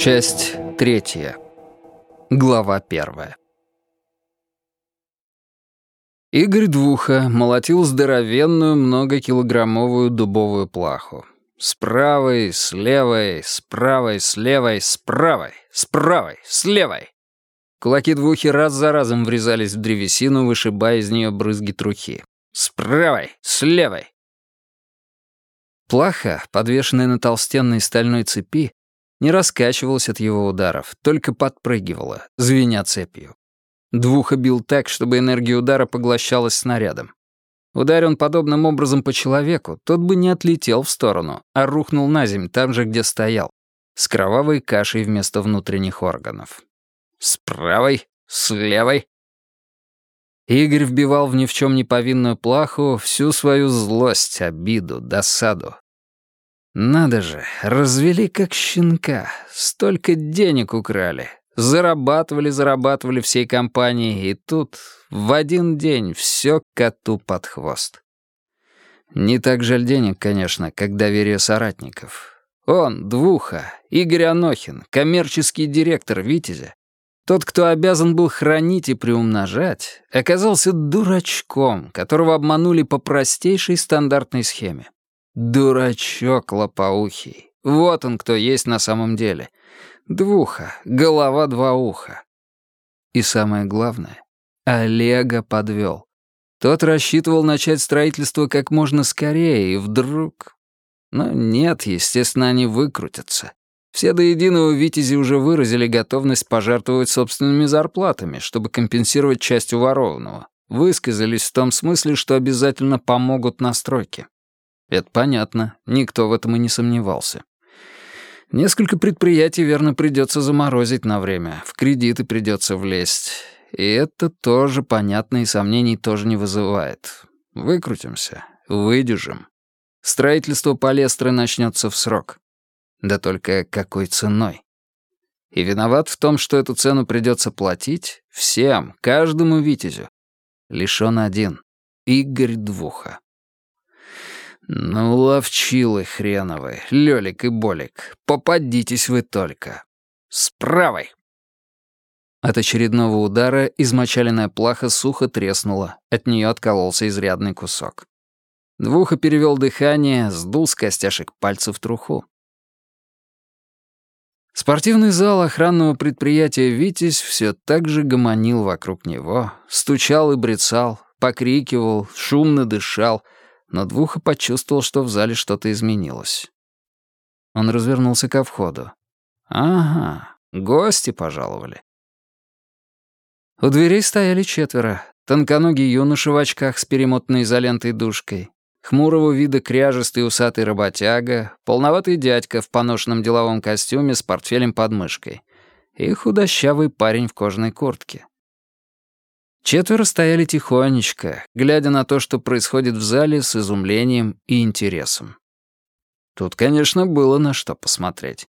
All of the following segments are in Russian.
Часть третья. Глава первая. Игорь Двуха молотил здоровенную многокилограммовую дубовую плаху. С правой, с левой, с правой, с левой, с правой, с правой, с левой. Кулаки Двухи раз за разом врезались в древесину, вышибая из нее брызги трухи. С правой, с левой. Плаха, подвешенная на толстенной стальной цепи, не раскачивалась от его ударов, только подпрыгивала, звеня цепью. Двуха бил так, чтобы энергия удара поглощалась снарядом. Ударь он подобным образом по человеку, тот бы не отлетел в сторону, а рухнул на землю там же, где стоял, с кровавой кашей вместо внутренних органов. С правой, с левой. Игорь вбивал в ни в чем не повинную плаху всю свою злость, обиду, досаду, надо же, развели как щенка. Столько денег украли. Зарабатывали, зарабатывали всей компанией, и тут в один день все коту под хвост. Не так жаль денег, конечно, как доверие соратников. Он, Двуха, Игорь Анохин, коммерческий директор «Витязя», тот, кто обязан был хранить и приумножать, оказался дурачком, которого обманули по простейшей стандартной схеме. Дурачок лопоухий. Вот он кто есть на самом деле. Двуха, голова два уха. И самое главное, Олега подвел. Тот рассчитывал начать строительство как можно скорее, и вдруг... Но нет, естественно, они выкрутятся. Все до единого Витязи уже выразили готовность пожертвовать собственными зарплатами, чтобы компенсировать часть уворованного. Высказались в том смысле, что обязательно помогут на стройке. Это понятно, никто в этом и не сомневался. Несколько предприятий, верно, придется заморозить на время, в кредиты придется влезть. И это тоже понятно и сомнений тоже не вызывает. Выкрутимся, выдержим. Строительство Палестры начнется в срок. Да только какой ценой? И виноват в том, что эту цену придется платить всем, каждому витязю. Лишь он один — Игорь Двуха. «Ну, ловчилы хреновы, Лёлик и Болик, попадитесь вы только. С правой!» От очередного удара измочаленная плаха сухо треснула, от нее откололся изрядный кусок. Двуха перевел дыхание, сдул с костяшек пальцев труху. Спортивный зал охранного предприятия «Витязь» все так же гомонил вокруг него, стучал и брецал, покрикивал, шумно дышал — но Двуха почувствовал, что в зале что-то изменилось. Он развернулся ко входу. «Ага, гости пожаловали». У дверей стояли четверо. Тонконогий юноша в очках с перемотанной изолентой душкой, хмурого вида кряжестый усатый работяга, полноватый дядька в поношенном деловом костюме с портфелем под мышкой и худощавый парень в кожаной куртке. Четверо стояли тихонечко, глядя на то, что происходит в зале с изумлением и интересом. Тут, конечно, было на что посмотреть.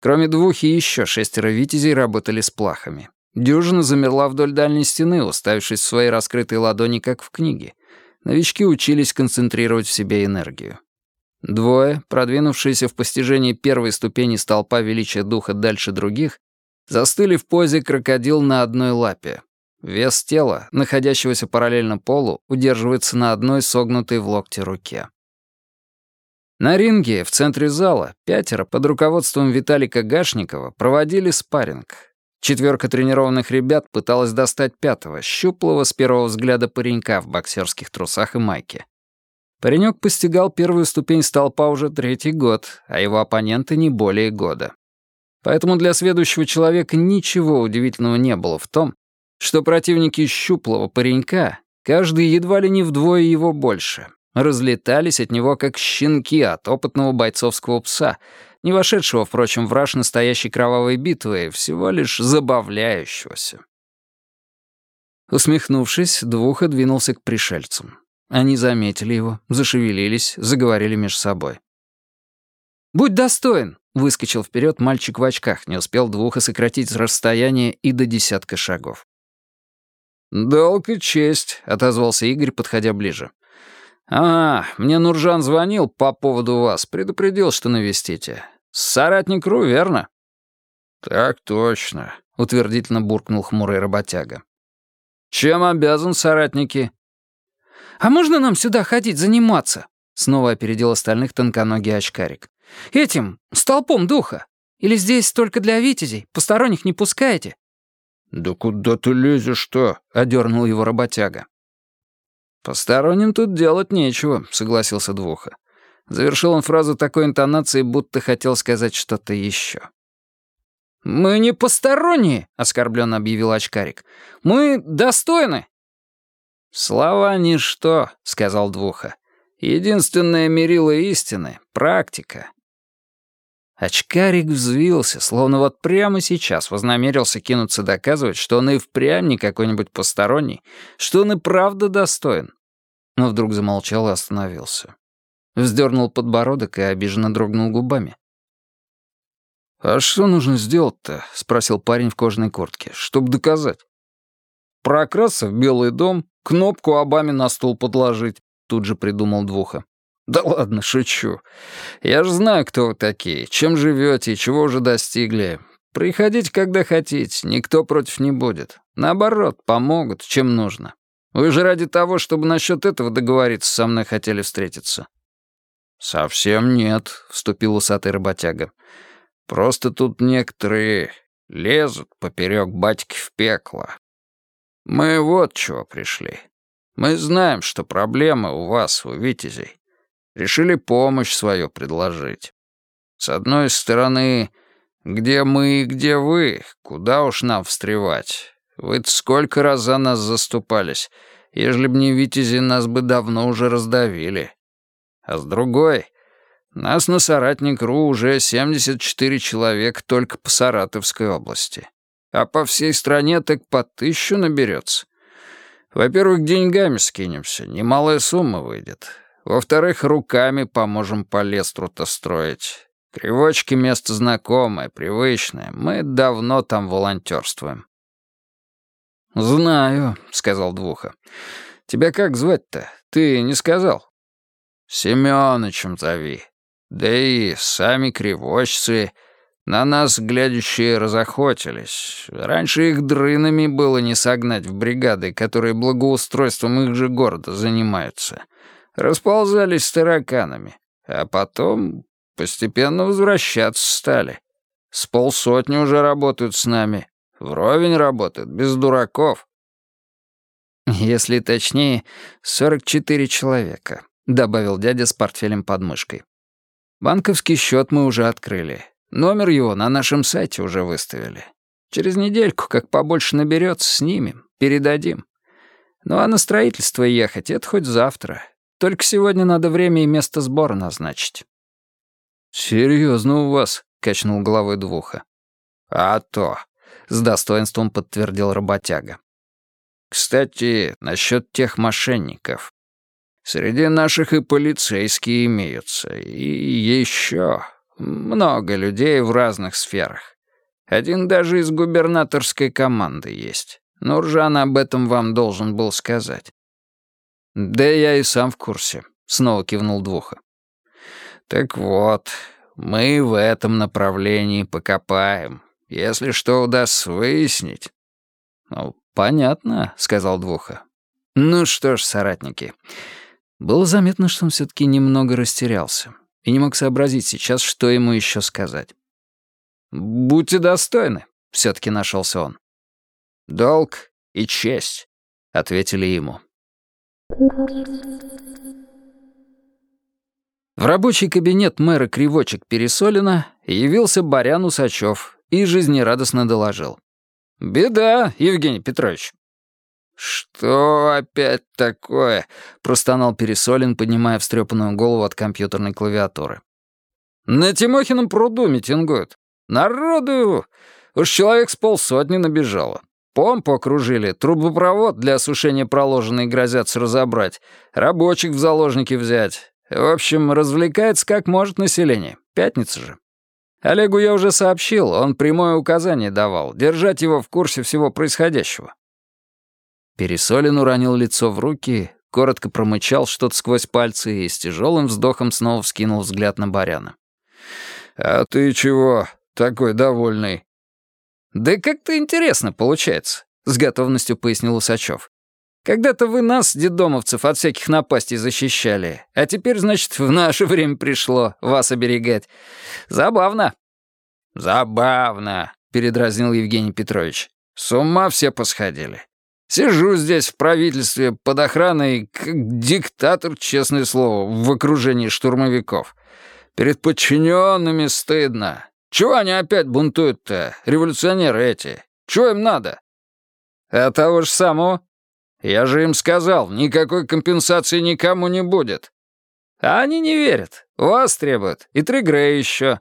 Кроме двух и еще шестеро витязей работали с плахами. Дюжина замерла вдоль дальней стены, уставившись в свои раскрытые ладони, как в книге. Новички учились концентрировать в себе энергию. Двое, продвинувшиеся в постижении первой ступени столпа величия духа дальше других, застыли в позе крокодил на одной лапе, Вес тела, находящегося параллельно полу, удерживается на одной согнутой в локте руке. На ринге в центре зала пятеро под руководством Виталика Гашникова проводили спарринг. Четверка тренированных ребят пыталась достать пятого, щуплого с первого взгляда паренька в боксерских трусах и майке. Паренек постигал первую ступень столпа уже третий год, а его оппоненты не более года. Поэтому для следующего человека ничего удивительного не было в том, что противники щуплого паренька, каждый едва ли не вдвое его больше, разлетались от него как щенки от опытного бойцовского пса, не вошедшего, впрочем, в раж настоящей кровавой битвы, всего лишь забавляющегося. Усмехнувшись, Двуха двинулся к пришельцам. Они заметили его, зашевелились, заговорили между собой. «Будь достоин!» — выскочил вперед мальчик в очках, не успел Двуха сократить расстояние и до десятка шагов. «Долг и честь», — отозвался Игорь, подходя ближе. «А, мне Нуржан звонил по поводу вас, предупредил, что навестите. Соратник Ру, верно?» «Так точно», — утвердительно буркнул хмурый работяга. «Чем обязан, соратники?» «А можно нам сюда ходить заниматься?» Снова опередил остальных тонконогий очкарик. «Этим, столпом духа. Или здесь только для витязей? Посторонних не пускаете?» «Да куда ты лезешь-то?» — одернул его работяга. «Посторонним тут делать нечего», — согласился Двуха. Завершил он фразу такой интонацией, будто хотел сказать что-то еще. «Мы не посторонние», — оскорбленно объявил очкарик. «Мы достойны». «Слова ничто», — сказал Двуха. «Единственное мерило истины — практика». Очкарик взвился, словно вот прямо сейчас вознамерился кинуться доказывать, что он и впрямь не какой-нибудь посторонний, что он и правда достоин. Но вдруг замолчал и остановился. Вздернул подбородок и обиженно дрогнул губами. «А что нужно сделать-то?» — спросил парень в кожаной куртке. «Чтоб доказать». «Прокрасться в Белый дом, кнопку Обаме на стол подложить», — тут же придумал Двуха. «Да ладно, шучу. Я же знаю, кто вы такие, чем живете и чего уже достигли. Приходите, когда хотите, никто против не будет. Наоборот, помогут, чем нужно. Вы же ради того, чтобы насчет этого договориться, со мной хотели встретиться». «Совсем нет», — вступил усатый работяга. Просто тут некоторые лезут поперек батьки в пекло. Мы вот чего пришли. Мы знаем, что проблемы у вас, у витязей. Решили помощь свою предложить. С одной стороны, где мы и где вы, куда уж нам встревать. вы сколько раз за нас заступались. Ежели б не витязи, нас бы давно уже раздавили. А с другой, нас на соратник.ру уже 74 человека только по Саратовской области. А по всей стране так по тысячу наберется. Во-первых, деньгами скинемся, немалая сумма выйдет. Во-вторых, руками поможем по лестру-то строить. Кривочки место знакомое, привычное. Мы давно там волонтерствуем. «Знаю», — сказал Двуха. «Тебя как звать-то? Ты не сказал?» «Семёнычем зови. Да и сами кривочцы на нас, глядящие, разохотились. Раньше их дрынами было не согнать в бригады, которые благоустройством их же города занимаются. Расползались тараканами, а потом постепенно возвращаться стали. С полсотни уже работают с нами. Вровень работают, без дураков. «Если точнее, 44 человека», — добавил дядя с портфелем под мышкой. Банковский счет мы уже открыли. Номер его на нашем сайте уже выставили. Через недельку, как побольше наберется, снимем, передадим. Ну а на строительство ехать — это хоть завтра. Только сегодня надо время и место сбора назначить». «Серьезно у вас?» — качнул головой Двуха. «А то», — с достоинством подтвердил работяга. «Кстати, насчет тех мошенников. Среди наших и полицейские имеются, и еще много людей в разных сферах. Один даже из губернаторской команды есть. Нуржан об этом вам должен был сказать». «Да я и сам в курсе», — снова кивнул Двуха. «Так вот, мы в этом направлении покопаем, если что удастся выяснить». «Ну, понятно», — сказал Двуха. «Ну что ж, соратники, было заметно, что он все-таки немного растерялся и не мог сообразить сейчас, что ему еще сказать. «Будьте достойны», — все-таки нашелся он. «Долг и честь», — ответили ему. В рабочий кабинет мэра Кривочек Пересолина явился Барян Усачев и жизнерадостно доложил. «Беда, Евгений Петрович. «Что опять такое?» — простонал Пересолин, поднимая встрепанную голову от компьютерной клавиатуры. «На Тимохином пруду митингуют. Народу! Уж человек с полсотни набежало. Помпу окружили, трубопровод для осушения проложенной грозятся разобрать, рабочих в заложники взять. В общем, развлекается как может население. Пятница же. Олегу я уже сообщил, он прямое указание давал, держать его в курсе всего происходящего. Пересолин уронил лицо в руки, коротко промычал что-то сквозь пальцы и с тяжелым вздохом снова вскинул взгляд на Баряна. «А ты чего такой довольный?» «Да как-то интересно получается», — с готовностью пояснил Усачев. «Когда-то вы нас, детдомовцев, от всяких напастей защищали, а теперь, значит, в наше время пришло вас оберегать. Забавно». «Забавно», — передразнил Евгений Петрович. «С ума все посходили. Сижу здесь в правительстве под охраной, как диктатор, честное слово, в окружении штурмовиков. Перед подчиненными стыдно. Чего они опять бунтуют-то, революционеры эти? Чего им надо? А того же самого. Я же им сказал, никакой компенсации никому не будет. А они не верят. Вас требуют. И Тригрей еще.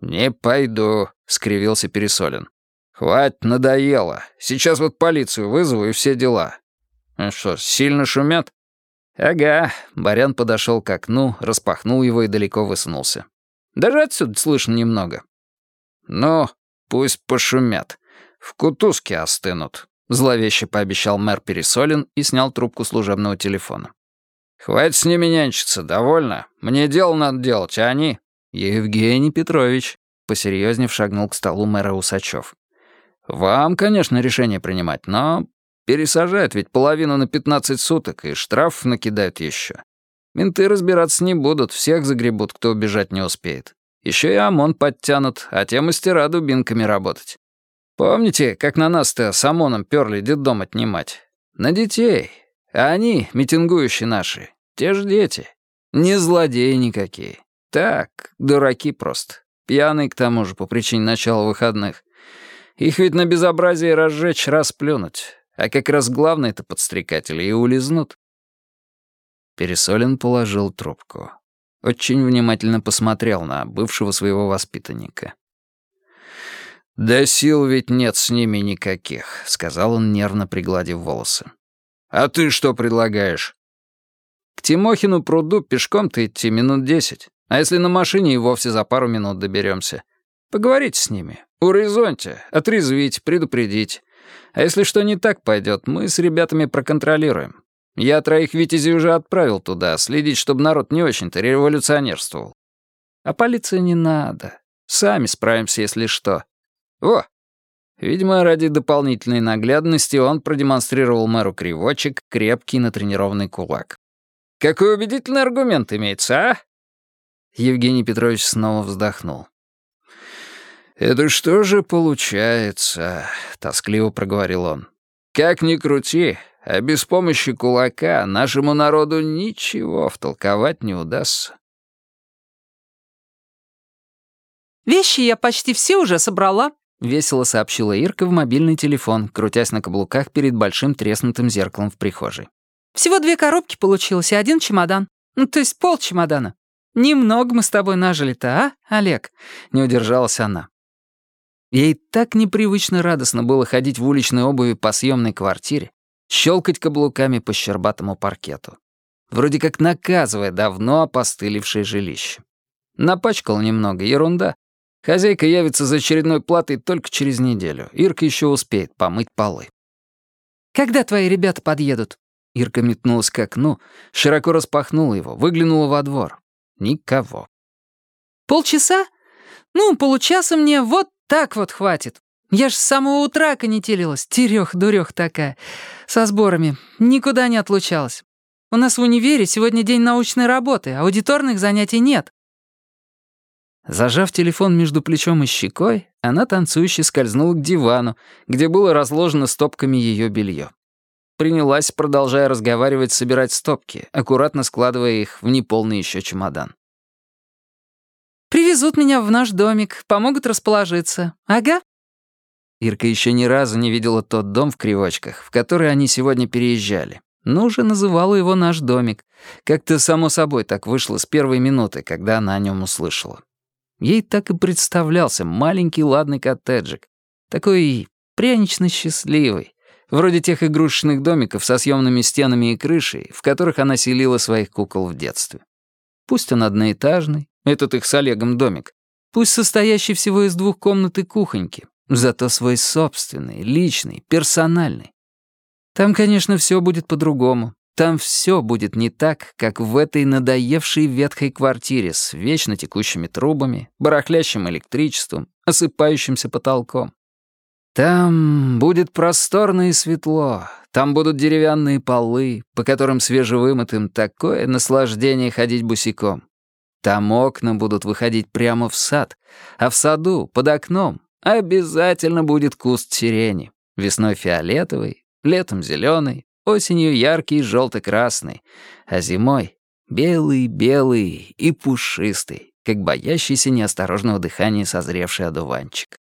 «Не пойду», — скривился Пересолин. «Хватит, надоело. Сейчас вот полицию вызову и все дела». «Ну что, сильно шумят?» «Ага». Барян подошел к окну, распахнул его и далеко высунулся. Даже отсюда слышно немного. «Ну, пусть пошумят. В кутузке остынут», — зловеще пообещал мэр Пересолин и снял трубку служебного телефона. «Хватит с ними нянчиться, довольно. Мне дело надо делать, а они...» «Евгений Петрович», — посерьезнее шагнул к столу мэра Усачев. «Вам, конечно, решение принимать, но пересажают ведь половину на 15 суток и штраф накидают еще. Менты разбираться не будут, всех загребут, кто убежать не успеет. Еще и ОМОН подтянут, а те мастера дубинками работать. Помните, как на нас-то с ОМОНом перли детдом отнимать? На детей. А они, митингующие наши, те же дети. Не злодеи никакие. Так, дураки просто. Пьяные, к тому же, по причине начала выходных. Их ведь на безобразие разжечь, расплюнуть. А как раз главное-то подстрекатели и улизнут. Пересолин положил трубку. Очень внимательно посмотрел на бывшего своего воспитанника. «Да сил ведь нет с ними никаких», — сказал он, нервно пригладив волосы. «А ты что предлагаешь?» «К Тимохину пруду пешком-то идти минут десять, а если на машине и вовсе за пару минут доберемся. Поговорите с ними, урезоньте, отрезвить, предупредить. А если что не так пойдет, мы с ребятами проконтролируем. Я троих витязей уже отправил туда, следить, чтобы народ не очень-то революционерствовал. А полиции не надо. Сами справимся, если что. Во! Видимо, ради дополнительной наглядности он продемонстрировал мэру кривочек крепкий натренированный кулак. «Какой убедительный аргумент имеется, а?» Евгений Петрович снова вздохнул. «Это что же получается?» — тоскливо проговорил он. «Как ни крути, а без помощи кулака нашему народу ничего втолковать не удастся. «Вещи я почти все уже собрала», — весело сообщила Ирка в мобильный телефон, крутясь на каблуках перед большим треснутым зеркалом в прихожей. «Всего две коробки получилось и один чемодан. Ну, то есть пол чемодана. Немного мы с тобой нажили-то, а, Олег?» — не удержалась она. Ей так непривычно радостно было ходить в уличной обуви по съемной квартире, щелкать каблуками по щербатому паркету. Вроде как наказывая давно опостылевшее жилище. Напачкал немного, ерунда. Хозяйка явится за очередной платой только через неделю. Ирка еще успеет помыть полы. «Когда твои ребята подъедут?» Ирка метнулась к окну, широко распахнула его, выглянула во двор. Никого. «Полчаса? Ну, получаса мне вот так вот хватит. Я ж с самого утра конетелилась, терёх-дурёх такая, со сборами, никуда не отлучалась. У нас в универе сегодня день научной работы, аудиторных занятий нет». Зажав телефон между плечом и щекой, она танцующе скользнула к дивану, где было разложено стопками её белье. Принялась, продолжая разговаривать, собирать стопки, аккуратно складывая их в неполный ещё чемодан. «Привезут меня в наш домик, помогут расположиться. Ага, Ирка еще ни разу не видела тот дом в Кривочках, в который они сегодня переезжали, но уже называла его «наш домик». Как-то само собой так вышло с первой минуты, когда она о нем услышала. Ей так и представлялся маленький ладный коттеджик, такой прянично счастливый, вроде тех игрушечных домиков со съемными стенами и крышей, в которых она селила своих кукол в детстве. Пусть он одноэтажный, этот их с Олегом домик, пусть состоящий всего из двух комнат и кухоньки, Зато свой собственный, личный, персональный. Там, конечно, все будет по-другому. Там все будет не так, как в этой надоевшей ветхой квартире с вечно текущими трубами, барахлящим электричеством, осыпающимся потолком. Там будет просторно и светло, там будут деревянные полы, по которым свежевымытым такое наслаждение ходить босиком. Там окна будут выходить прямо в сад, а в саду, под окном, обязательно будет куст сирени. Весной фиолетовый, летом зеленый, осенью яркий желто-красный, а зимой белый-белый и пушистый, как боящийся неосторожного дыхания созревший одуванчик.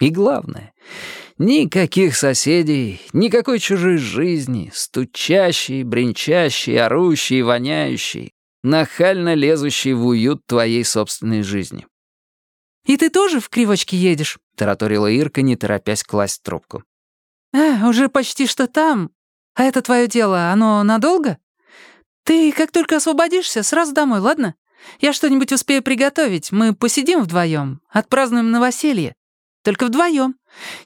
И главное, никаких соседей, никакой чужой жизни, стучащей, бренчащей, орущей, воняющей, нахально лезущей в уют твоей собственной жизни. «И ты тоже в кривочке едешь?» — тараторила Ирка, не торопясь класть трубку. «А, уже почти что там. А это твое дело, оно надолго? Ты как только освободишься, сразу домой, ладно? Я что-нибудь успею приготовить, мы посидим вдвоем, отпразднуем новоселье. Только вдвоем.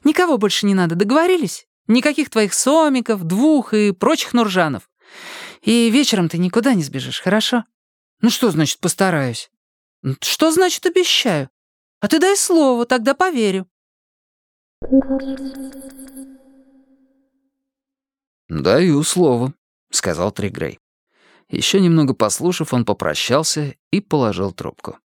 Никого больше не надо, договорились? Никаких твоих сомиков, двух и прочих нуржанов. И вечером ты никуда не сбежишь, хорошо? Ну что значит постараюсь? Что значит обещаю? А ты дай слово, тогда поверю. «Даю слово», — сказал Тригрей. Еще немного послушав, он попрощался и положил трубку.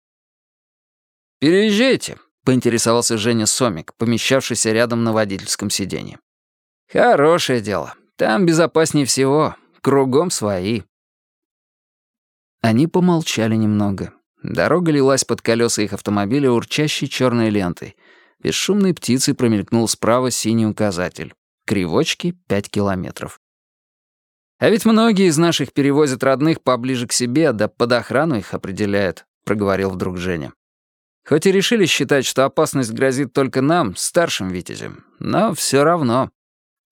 «Переезжайте», поинтересовался Женя Сомик, помещавшийся рядом на водительском сиденье. «Хорошее дело. Там безопаснее всего. Кругом свои». Они помолчали немного. Дорога лилась под колеса их автомобиля урчащей черной лентой. Бесшумной птицей промелькнул справа синий указатель. Кривочки — пять километров. «А ведь многие из наших перевозят родных поближе к себе, да под охрану их определяют», — проговорил вдруг Женя. Хоть и решили считать, что опасность грозит только нам, старшим витязям, но все равно.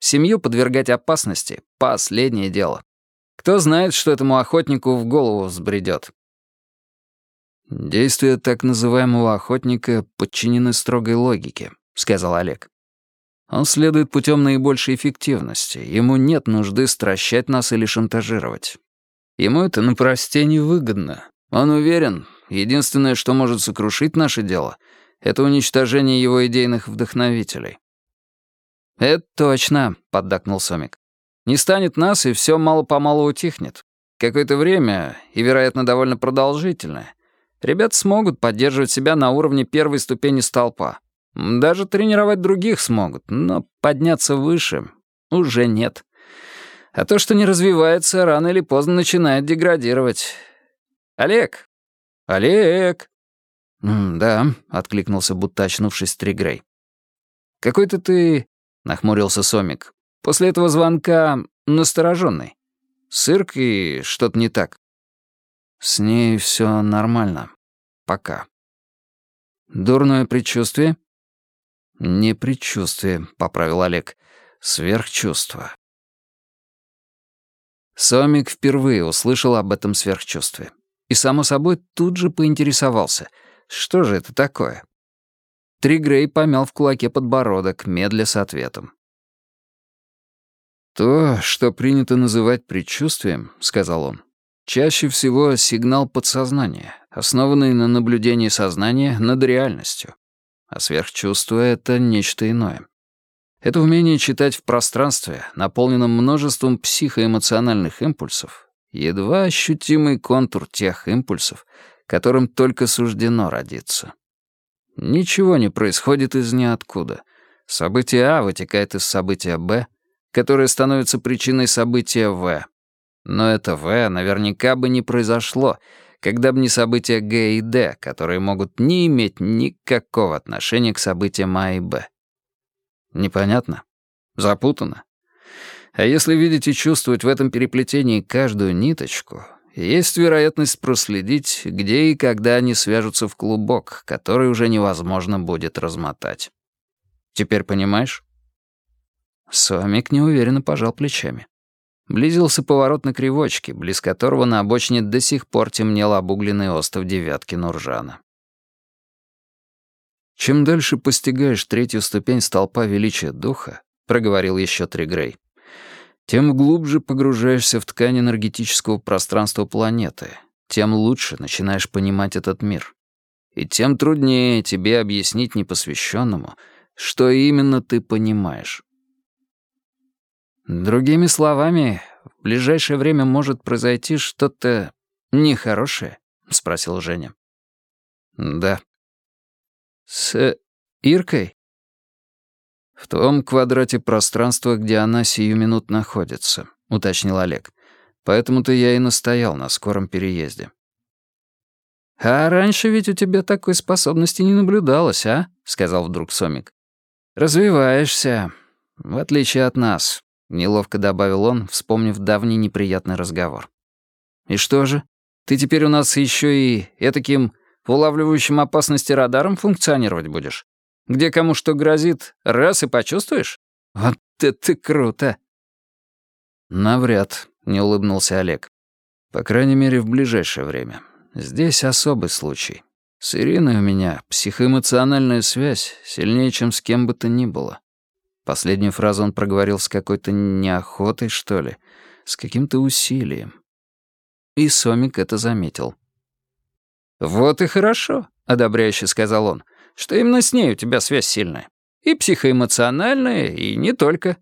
Семью подвергать опасности — последнее дело. Кто знает, что этому охотнику в голову взбредет. «Действия так называемого охотника подчинены строгой логике», — сказал Олег. «Он следует путем наибольшей эффективности. Ему нет нужды стращать нас или шантажировать. Ему это на просте невыгодно. Он уверен, единственное, что может сокрушить наше дело, это уничтожение его идейных вдохновителей. «Это точно», — поддакнул Сомик. «Не станет нас, и все мало-помалу утихнет. Какое-то время, и, вероятно, довольно продолжительное, ребята смогут поддерживать себя на уровне первой ступени столпа. Даже тренировать других смогут, но подняться выше уже нет. А то, что не развивается, рано или поздно начинает деградировать. Олег, «Олег!» «Да», — откликнулся, будто очнувшись Тригрей. «Какой-то ты...» — нахмурился Сомик. «После этого звонка настороженный. Сырк и что-то не так». «С ней все нормально. Пока». «Дурное предчувствие?» «Не предчувствие», — поправил Олег. «Сверхчувство». Сомик впервые услышал об этом сверхчувстве и, само собой, тут же поинтересовался, что же это такое. Тригрей помял в кулаке подбородок, медля с ответом. «То, что принято называть предчувствием», — сказал он, — «чаще всего сигнал подсознания, основанный на наблюдении сознания над реальностью. А сверхчувство — это нечто иное. Это умение читать в пространстве, наполненном множеством психоэмоциональных импульсов, едва ощутимый контур тех импульсов, которым только суждено родиться. Ничего не происходит из ниоткуда. Событие А вытекает из события Б, которое становится причиной события В. Но это В наверняка бы не произошло, когда бы не события Г и Д, которые могут не иметь никакого отношения к событиям А и Б. Непонятно? Запутано? А если видеть и чувствовать в этом переплетении каждую ниточку, есть вероятность проследить, где и когда они свяжутся в клубок, который уже невозможно будет размотать. Теперь понимаешь? Сомик неуверенно пожал плечами. Близился поворот на кривочке, близ которого на обочине до сих пор темнел обугленный остов девятки Нуржана. «Чем дальше постигаешь третью ступень столпа величия духа», — проговорил еще Тригрей, тем глубже погружаешься в ткань энергетического пространства планеты, тем лучше начинаешь понимать этот мир. И тем труднее тебе объяснить непосвященному, Что именно ты понимаешь? Другими словами, в ближайшее время может произойти что-то нехорошее, спросил Женя. Да. С Иркой? В том квадрате пространства, где она сию минут находится, уточнил Олег. Поэтому-то я и настоял на скором переезде. «А раньше ведь у тебя такой способности не наблюдалось, а?» — сказал вдруг Сомик. «Развиваешься, в отличие от нас», — неловко добавил он, вспомнив давний неприятный разговор. «И что же, ты теперь у нас еще и этаким улавливающим опасности радаром функционировать будешь? Где кому что грозит, раз и почувствуешь? Вот это круто!» «Навряд», — не улыбнулся Олег. «По крайней мере, в ближайшее время. Здесь особый случай. С Ириной у меня психоэмоциональная связь сильнее, чем с кем бы то ни было. Последнюю фразу он проговорил с какой-то неохотой, что ли, с каким-то усилием. И Сомик это заметил. «Вот и хорошо», — одобряюще сказал он, «что именно с ней у тебя связь сильная. И психоэмоциональная, и не только.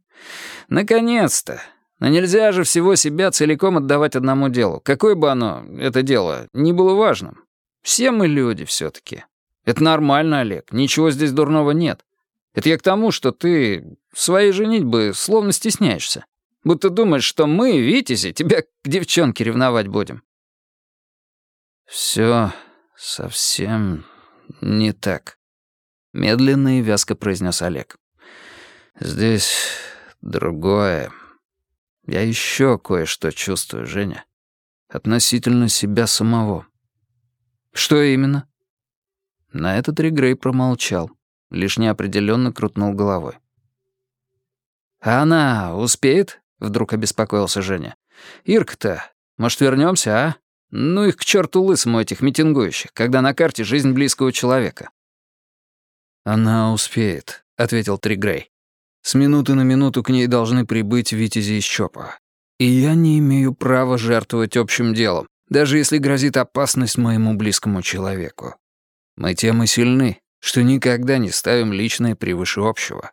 Наконец-то. Но нельзя же всего себя целиком отдавать одному делу, какое бы оно, это дело, ни было важным. Все мы люди все-таки. Это нормально, Олег, ничего здесь дурного нет. Это я к тому, что ты своей женитьбы словно стесняешься. Будто думаешь, что мы, Витязи, тебя к девчонке ревновать будем. Все совсем не так. Медленно и вязко произнес Олег. Здесь другое. Я еще кое-что чувствую, Женя. Относительно себя самого. Что именно? На этот Ригрей промолчал, лишь неопределенно крутнул головой. «А она успеет?» — вдруг обеспокоился Женя. «Ирка-то, может, вернемся, а? Ну их к черту лысому этих митингующих, когда на карте жизнь близкого человека». «Она успеет», — ответил Тригрей. С минуты на минуту к ней должны прибыть Витязи из ЧОПа. И я не имею права жертвовать общим делом, даже если грозит опасность моему близкому человеку. Мы тем и сильны, что никогда не ставим личное превыше общего.